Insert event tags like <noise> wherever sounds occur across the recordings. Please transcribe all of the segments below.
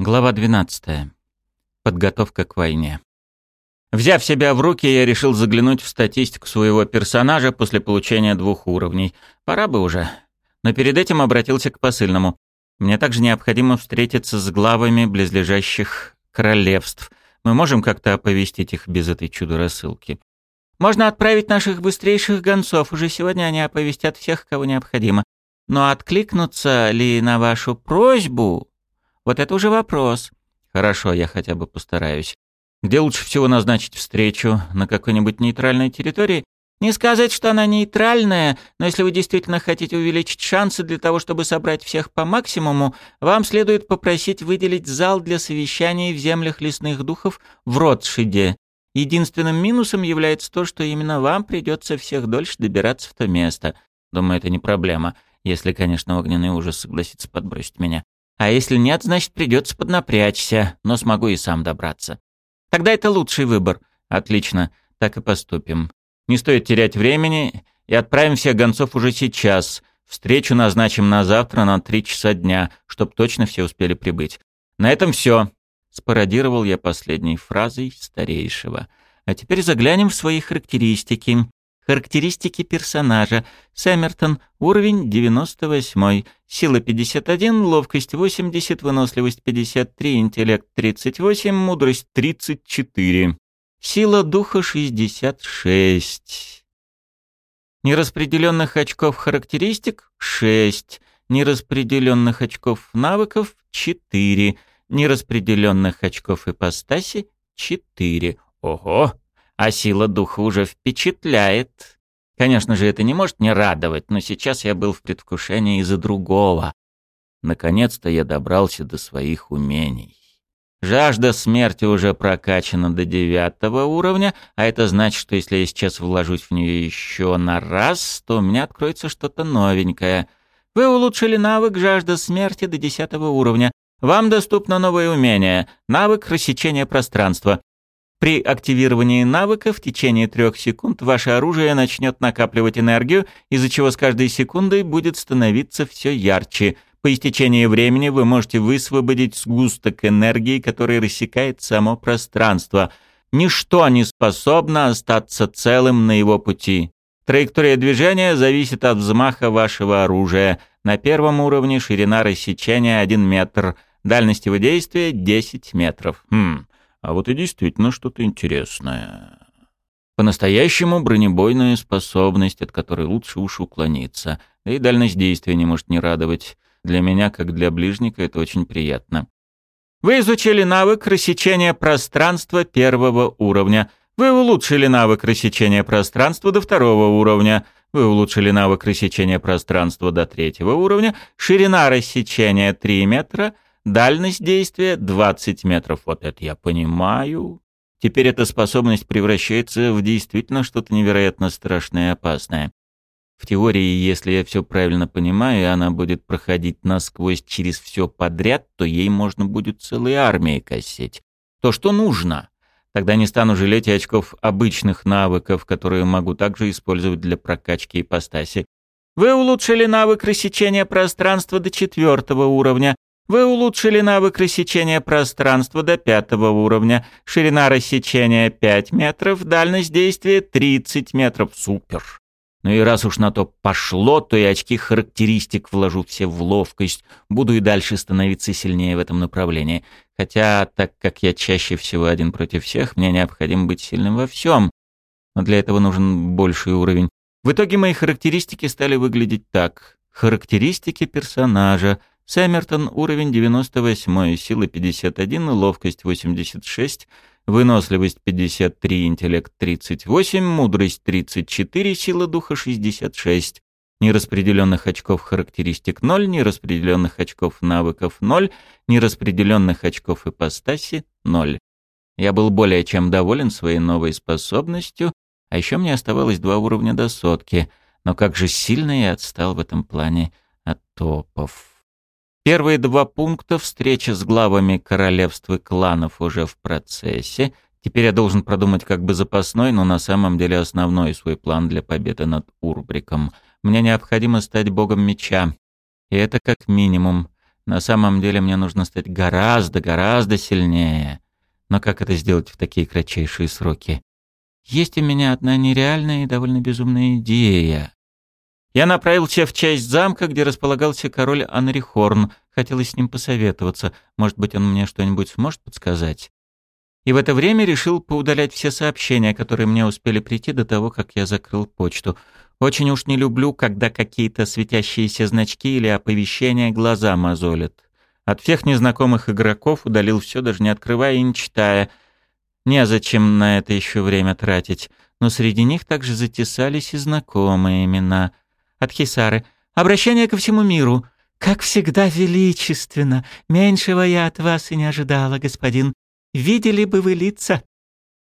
Глава 12. Подготовка к войне. Взяв себя в руки, я решил заглянуть в статистику своего персонажа после получения двух уровней. Пора бы уже. Но перед этим обратился к посыльному. Мне также необходимо встретиться с главами близлежащих королевств. Мы можем как-то оповестить их без этой чудо-рассылки. Можно отправить наших быстрейших гонцов. Уже сегодня они оповестят всех, кого необходимо. Но откликнуться ли на вашу просьбу вот это уже вопрос. Хорошо, я хотя бы постараюсь. Где лучше всего назначить встречу? На какой-нибудь нейтральной территории? Не сказать, что она нейтральная, но если вы действительно хотите увеличить шансы для того, чтобы собрать всех по максимуму, вам следует попросить выделить зал для совещаний в землях лесных духов в Ротшиде. Единственным минусом является то, что именно вам придется всех дольше добираться в то место. Думаю, это не проблема, если, конечно, огненный ужас согласится подбросить меня. А если нет, значит придется поднапрячься, но смогу и сам добраться. Тогда это лучший выбор. Отлично, так и поступим. Не стоит терять времени и отправим всех гонцов уже сейчас. Встречу назначим на завтра на три часа дня, чтоб точно все успели прибыть. На этом все. Спародировал я последней фразой старейшего. А теперь заглянем в свои характеристики. Характеристики персонажа. Сэммертон, уровень 98, сила 51, ловкость 80, выносливость 53, интеллект 38, мудрость 34. Сила духа 66. Нераспределенных очков характеристик 6. Нераспределенных очков навыков 4. Нераспределенных очков ипостаси 4. Ого! А сила духа уже впечатляет. Конечно же, это не может не радовать, но сейчас я был в предвкушении из-за другого. Наконец-то я добрался до своих умений. Жажда смерти уже прокачана до девятого уровня, а это значит, что если я сейчас вложусь в нее еще на раз, то у меня откроется что-то новенькое. Вы улучшили навык «Жажда смерти» до десятого уровня. Вам доступно новое умение — навык рассечения пространства. При активировании навыка в течение трех секунд ваше оружие начнет накапливать энергию, из-за чего с каждой секундой будет становиться все ярче. По истечении времени вы можете высвободить сгусток энергии, который рассекает само пространство. Ничто не способно остаться целым на его пути. Траектория движения зависит от взмаха вашего оружия. На первом уровне ширина рассечения 1 метр, дальность его действия 10 метров. Хм. А вот и действительно что-то интересное. По-настоящему бронебойная способность, от которой лучше уж уклониться. Да и дальность действия не может не радовать. Для меня, как для ближника, это очень приятно. Вы изучили навык рассечения пространства первого уровня. Вы улучшили навык рассечения пространства до второго уровня. Вы улучшили навык рассечения пространства до третьего уровня. Ширина рассечения 3 метра — Дальность действия 20 метров. Вот это я понимаю. Теперь эта способность превращается в действительно что-то невероятно страшное и опасное. В теории, если я все правильно понимаю, и она будет проходить насквозь через все подряд, то ей можно будет целой армией косить. То, что нужно. Тогда не стану жалеть очков обычных навыков, которые могу также использовать для прокачки ипостаси. Вы улучшили навык рассечения пространства до четвертого уровня. Вы улучшили навык рассечения пространства до пятого уровня. Ширина рассечения 5 метров, дальность действия 30 метров. Супер. Ну и раз уж на то пошло, то и очки характеристик вложу все в ловкость. Буду и дальше становиться сильнее в этом направлении. Хотя, так как я чаще всего один против всех, мне необходимо быть сильным во всем. Но для этого нужен больший уровень. В итоге мои характеристики стали выглядеть так. Характеристики персонажа — Сэммертон уровень 98, сила 51, ловкость 86, выносливость 53, интеллект 38, мудрость 34, сила духа 66. Нераспределенных очков характеристик 0, нераспределенных очков навыков 0, нераспределенных очков ипостаси 0. Я был более чем доволен своей новой способностью, а еще мне оставалось два уровня до сотки, но как же сильно я отстал в этом плане от топов. Первые два пункта встреча с главами королевств и кланов уже в процессе. Теперь я должен продумать как бы запасной, но на самом деле основной свой план для победы над Урбриком. Мне необходимо стать богом меча. И это как минимум. На самом деле мне нужно стать гораздо, гораздо сильнее. Но как это сделать в такие кратчайшие сроки? Есть у меня одна нереальная и довольно безумная идея. Я направился в часть замка, где располагался король Анрихорн. Хотелось с ним посоветоваться. Может быть, он мне что-нибудь сможет подсказать? И в это время решил поудалять все сообщения, которые мне успели прийти до того, как я закрыл почту. Очень уж не люблю, когда какие-то светящиеся значки или оповещения глаза мозолят. От всех незнакомых игроков удалил все, даже не открывая и не читая. Незачем на это еще время тратить. Но среди них также затесались и знакомые имена. От Хисары. «Обращение ко всему миру. Как всегда величественно. Меньшего я от вас и не ожидала, господин. Видели бы вы лица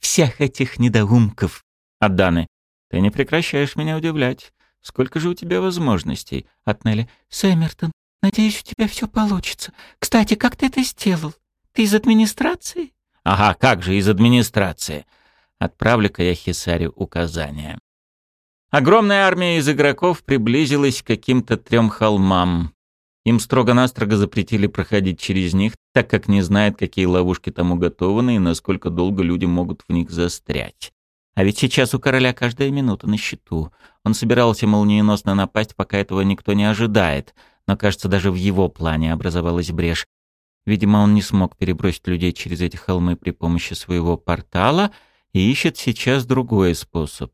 всех этих недоумков». От Даны. «Ты не прекращаешь меня удивлять. Сколько же у тебя возможностей?» От Нелли. «Сэммертон, надеюсь, у тебя все получится. Кстати, как ты это сделал? Ты из администрации?» «Ага, как же из администрации?» Отправлю-ка я Хисарю указания. Огромная армия из игроков приблизилась к каким-то трем холмам. Им строго-настрого запретили проходить через них, так как не знают, какие ловушки там уготованы и насколько долго люди могут в них застрять. А ведь сейчас у короля каждая минута на счету. Он собирался молниеносно напасть, пока этого никто не ожидает. Но, кажется, даже в его плане образовалась брешь. Видимо, он не смог перебросить людей через эти холмы при помощи своего портала и ищет сейчас другой способ.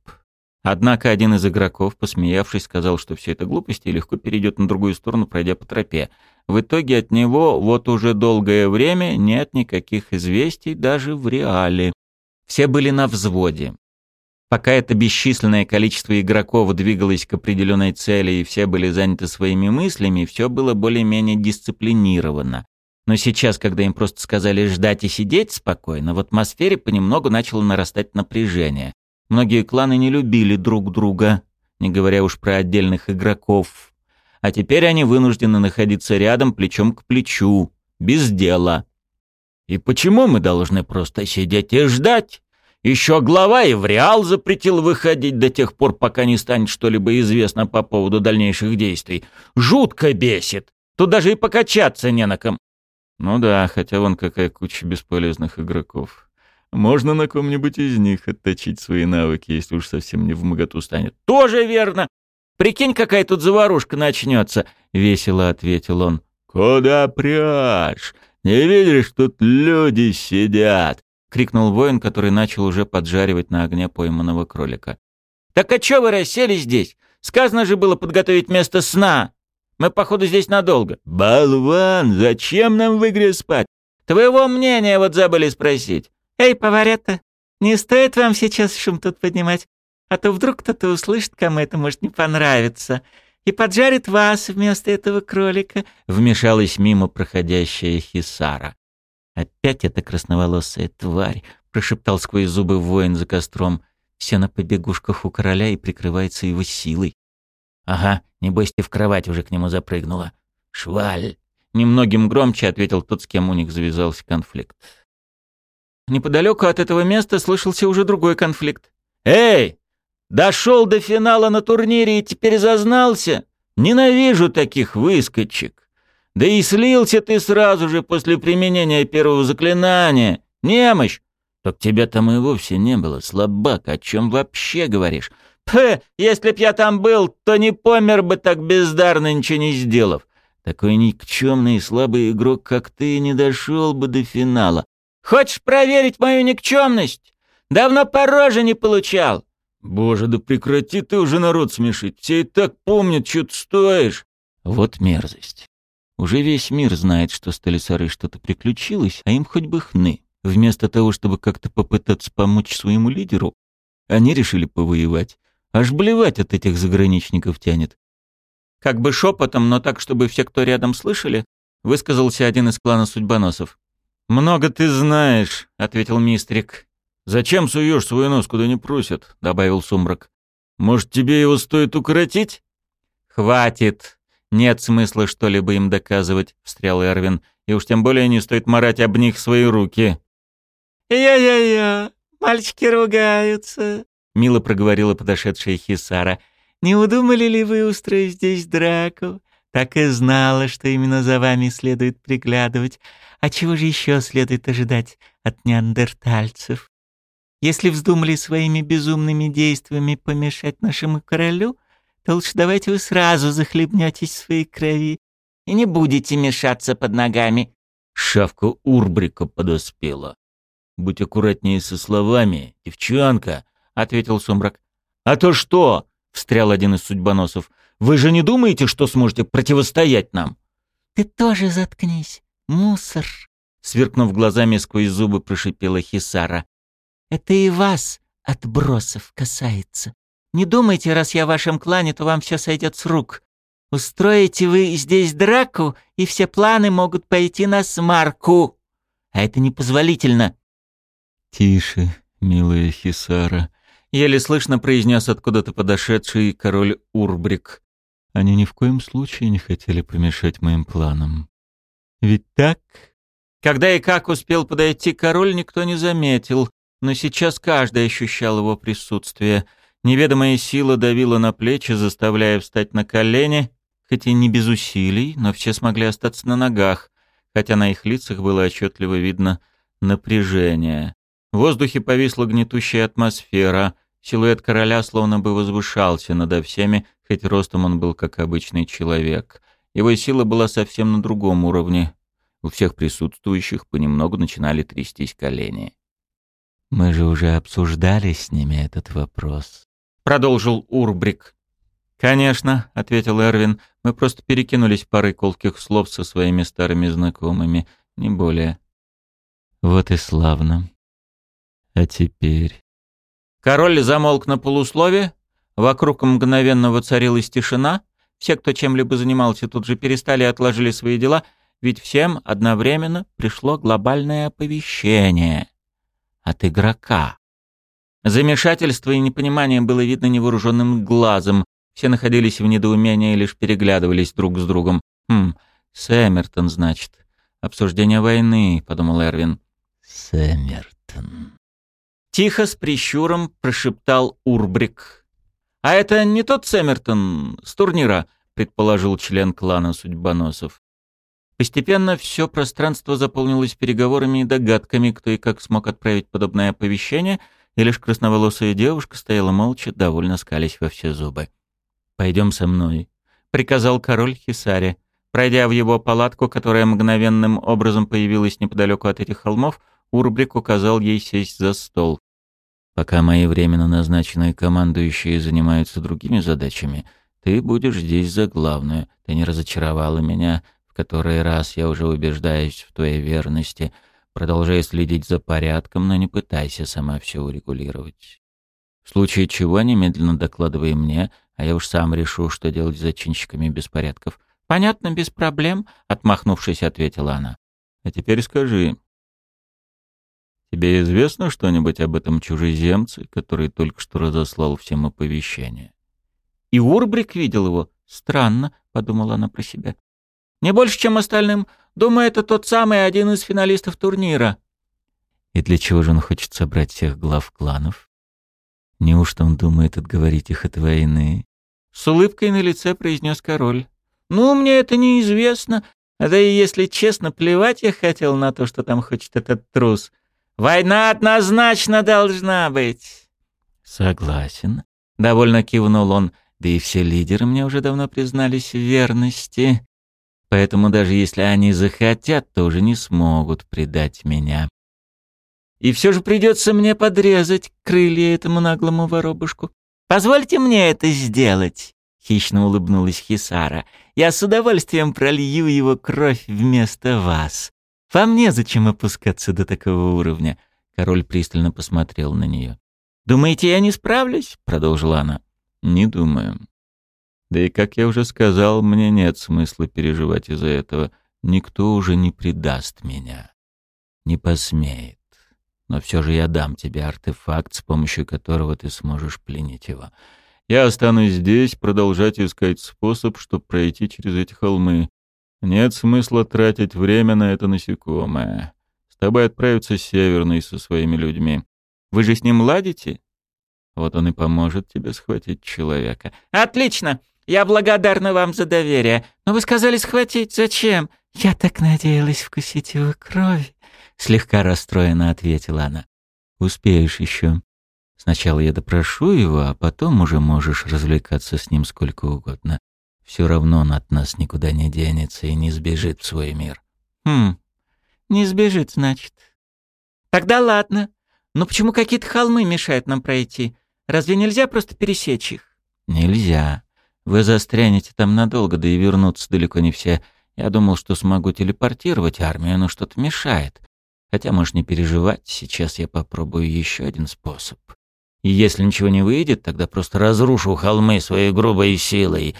Однако один из игроков, посмеявшись, сказал, что все это глупости и легко перейдет на другую сторону, пройдя по тропе. В итоге от него вот уже долгое время нет никаких известий даже в реале. Все были на взводе. Пока это бесчисленное количество игроков двигалось к определенной цели и все были заняты своими мыслями, все было более-менее дисциплинировано. Но сейчас, когда им просто сказали ждать и сидеть спокойно, в атмосфере понемногу начало нарастать напряжение. Многие кланы не любили друг друга, не говоря уж про отдельных игроков. А теперь они вынуждены находиться рядом плечом к плечу, без дела. И почему мы должны просто сидеть и ждать? Еще глава Реал запретил выходить до тех пор, пока не станет что-либо известно по поводу дальнейших действий. Жутко бесит. Тут даже и покачаться не на ком. Ну да, хотя вон какая куча бесполезных игроков. Можно на ком-нибудь из них отточить свои навыки, если уж совсем не в моготу станет. Тоже верно. Прикинь, какая тут заварушка начнется, весело ответил он. Куда прячь? Не видишь, тут люди сидят крикнул воин, который начал уже поджаривать на огне пойманного кролика. «Так а чё вы расселись здесь? Сказано же было подготовить место сна. Мы, походу, здесь надолго». «Болван, зачем нам в игре спать? Твоего мнения вот забыли спросить». «Эй, поварята, не стоит вам сейчас шум тут поднимать, а то вдруг кто-то услышит, кому это может не понравиться, и поджарит вас вместо этого кролика», — вмешалась мимо проходящая Хисара. «Опять эта красноволосая тварь!» — прошептал сквозь зубы воин за костром. Все на побегушках у короля и прикрывается его силой. «Ага, небось ты в кровать уже к нему запрыгнула. Шваль!» Немногим громче ответил тот, с кем у них завязался конфликт. Неподалеку от этого места слышался уже другой конфликт. «Эй! Дошел до финала на турнире и теперь зазнался? Ненавижу таких выскочек!» Да и слился ты сразу же после применения первого заклинания. Немощь! Так тебя там и вовсе не было, слабак, о чем вообще говоришь? Пэ, если б я там был, то не помер бы так бездарно, ничего не сделав. Такой никчемный и слабый игрок, как ты, не дошел бы до финала. Хочешь проверить мою никчемность? Давно по роже не получал. Боже, да прекрати ты уже народ смешить. Все и так помнят, что ты стоишь. Вот мерзость. Уже весь мир знает, что с Талисарой что-то приключилось, а им хоть бы хны. Вместо того, чтобы как-то попытаться помочь своему лидеру, они решили повоевать. Аж блевать от этих заграничников тянет. Как бы шепотом, но так, чтобы все, кто рядом, слышали, высказался один из клана судьбоносов. «Много ты знаешь», — ответил мистрик. «Зачем суешь свой нос, куда не просят?» — добавил Сумрак. «Может, тебе его стоит укоротить?» «Хватит», «Нет смысла что-либо им доказывать», — встрял Эрвин. «И уж тем более не стоит марать об них свои руки». «Я-я-я, мальчики ругаются», — мило проговорила подошедшая Хисара. «Не удумали ли вы устроить здесь драку? Так и знала, что именно за вами следует приглядывать. А чего же еще следует ожидать от неандертальцев? Если вздумали своими безумными действиями помешать нашему королю, то лучше давайте вы сразу захлебнетесь в своей крови и не будете мешаться под ногами. Шавка Урбрика подоспела. «Будь аккуратнее со словами, девчонка», — ответил Сумрак. «А то что?» — встрял один из судьбоносов. «Вы же не думаете, что сможете противостоять нам?» «Ты тоже заткнись, мусор!» Сверкнув глазами сквозь зубы, прошипела Хисара. «Это и вас, отбросов, касается. Не думайте, раз я в вашем клане, то вам все сойдет с рук. Устроите вы здесь драку, и все планы могут пойти на смарку. А это непозволительно. «Тише, милая Хисара», — еле слышно произнес откуда-то подошедший король Урбрик. «Они ни в коем случае не хотели помешать моим планам. Ведь так?» Когда и как успел подойти король, никто не заметил, но сейчас каждый ощущал его присутствие. Неведомая сила давила на плечи, заставляя встать на колени, хоть и не без усилий, но все смогли остаться на ногах, хотя на их лицах было отчетливо видно напряжение. В воздухе повисла гнетущая атмосфера, силуэт короля словно бы возвышался надо всеми, хоть ростом он был как обычный человек. Его сила была совсем на другом уровне. У всех присутствующих понемногу начинали трястись колени. «Мы же уже обсуждали с ними этот вопрос», — продолжил Урбрик. «Конечно», — ответил Эрвин, — «мы просто перекинулись парой колких слов со своими старыми знакомыми, не более». «Вот и славно. А теперь...» Король замолк на полуслове, вокруг мгновенно воцарилась тишина, все, кто чем-либо занимался, тут же перестали и отложили свои дела, ведь всем одновременно пришло глобальное оповещение от игрока. Замешательство и непонимание было видно невооруженным глазом, все находились в недоумении и лишь переглядывались друг с другом. «Хм, Сэммертон, значит. Обсуждение войны», — подумал Эрвин. «Сэммертон». Тихо, с прищуром, прошептал Урбрик. «А это не тот Сэммертон с турнира», — предположил член клана судьбоносов. Постепенно все пространство заполнилось переговорами и догадками, кто и как смог отправить подобное оповещение, и лишь красноволосая девушка стояла молча, довольно скались во все зубы. «Пойдем со мной», — приказал король Хисаре. Пройдя в его палатку, которая мгновенным образом появилась неподалеку от этих холмов, Урбрик указал ей сесть за стол. «Пока мои временно назначенные командующие занимаются другими задачами, ты будешь здесь за главную. Ты не разочаровала меня, в который раз я уже убеждаюсь в твоей верности. Продолжай следить за порядком, но не пытайся сама все урегулировать. В случае чего немедленно докладывай мне, а я уж сам решу, что делать с зачинщиками беспорядков. «Понятно, без проблем», — отмахнувшись, ответила она. «А теперь скажи, тебе известно что-нибудь об этом чужеземце, который только что разослал всем оповещение?» «И Урбрик видел его? Странно», — подумала она про себя. «Не больше, чем остальным. Думаю, это тот самый один из финалистов турнира». «И для чего же он хочет собрать всех глав кланов?» Неужто он думает отговорить их от войны? С улыбкой на лице произнес король. Ну, мне это неизвестно. Да и если честно, плевать я хотел на то, что там хочет этот трус. Война однозначно должна быть. Согласен. Довольно кивнул он. Да и все лидеры мне уже давно признались в верности. Поэтому даже если они захотят, то уже не смогут предать меня. И все же придется мне подрезать крылья этому наглому воробушку. Позвольте мне это сделать, хищно улыбнулась Хисара. Я с удовольствием пролью его кровь вместо вас. Вам незачем опускаться до такого уровня. Король пристально посмотрел на нее. «Думаете, я не справлюсь?» — продолжила она. «Не думаю. Да и, как я уже сказал, мне нет смысла переживать из-за этого. Никто уже не предаст меня. Не посмеет. Но все же я дам тебе артефакт, с помощью которого ты сможешь пленить его. Я останусь здесь, продолжать искать способ, чтобы пройти через эти холмы. Нет смысла тратить время на это насекомое. С тобой отправится Северный со своими людьми. Вы же с ним ладите? Вот он и поможет тебе схватить человека. Отлично! Я благодарна вам за доверие. Но вы сказали схватить. Зачем? Я так надеялась вкусить его крови. Слегка расстроенно ответила она. Успеешь еще. Сначала я допрошу его, а потом уже можешь развлекаться с ним сколько угодно. Все равно он от нас никуда не денется и не сбежит в свой мир. Хм, не сбежит, значит. Тогда ладно. Но почему какие-то холмы мешают нам пройти? Разве нельзя просто пересечь их? Нельзя. Вы застрянете там надолго, да и вернуться далеко не все. Я думал, что смогу телепортировать армию, но что-то мешает. Хотя можешь не переживать, сейчас я попробую еще один способ. И если ничего не выйдет, тогда просто разрушу холмы своей грубой силой.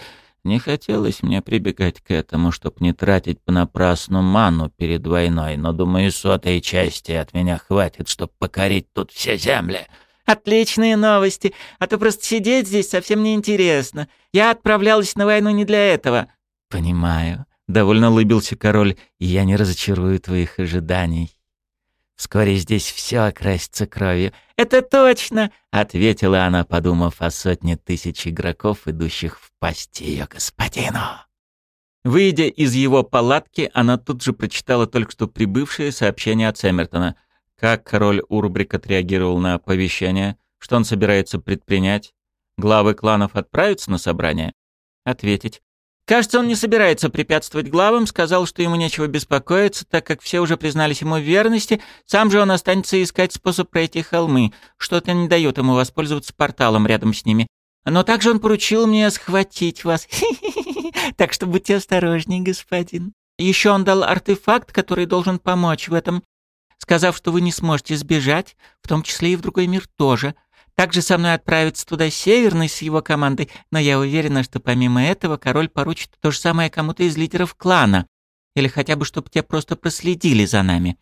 Не хотелось мне прибегать к этому, чтоб не тратить понапрасну ману перед войной, но, думаю, сотой части от меня хватит, чтоб покорить тут все земли. Отличные новости, а то просто сидеть здесь совсем неинтересно. Я отправлялась на войну не для этого. Понимаю. Довольно улыбился король, и я не разочарую твоих ожиданий. Вскоре здесь все окрасится кровью. «Это точно!» — ответила она, подумав о сотне тысяч игроков, идущих в пасть ее господину. Выйдя из его палатки, она тут же прочитала только что прибывшее сообщение от Эмертона. Как король Урбрик отреагировал на оповещение? Что он собирается предпринять? Главы кланов отправятся на собрание? Ответить. Кажется, он не собирается препятствовать главам, сказал, что ему нечего беспокоиться, так как все уже признались ему в верности, сам же он останется искать способ пройти холмы, что-то не дает ему воспользоваться порталом рядом с ними. Но также он поручил мне схватить вас. <laughs> Так что будьте осторожней, господин. Еще он дал артефакт, который должен помочь в этом, сказав, что вы не сможете сбежать, в том числе и в другой мир тоже. Также со мной отправится туда Северный с его командой, но я уверена, что помимо этого король поручит то же самое кому-то из лидеров клана. Или хотя бы, чтобы те просто проследили за нами.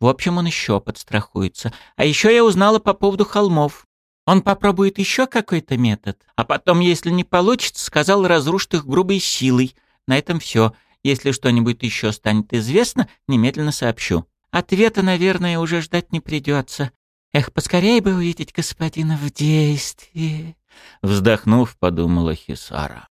В общем, он еще подстрахуется. А еще я узнала по поводу холмов. Он попробует еще какой-то метод, а потом, если не получится, сказал, разрушит их грубой силой. На этом все. Если что-нибудь еще станет известно, немедленно сообщу. Ответа, наверное, уже ждать не придется. Эх, поскорее бы увидеть господина в действии. Вздохнув, подумала Хисара.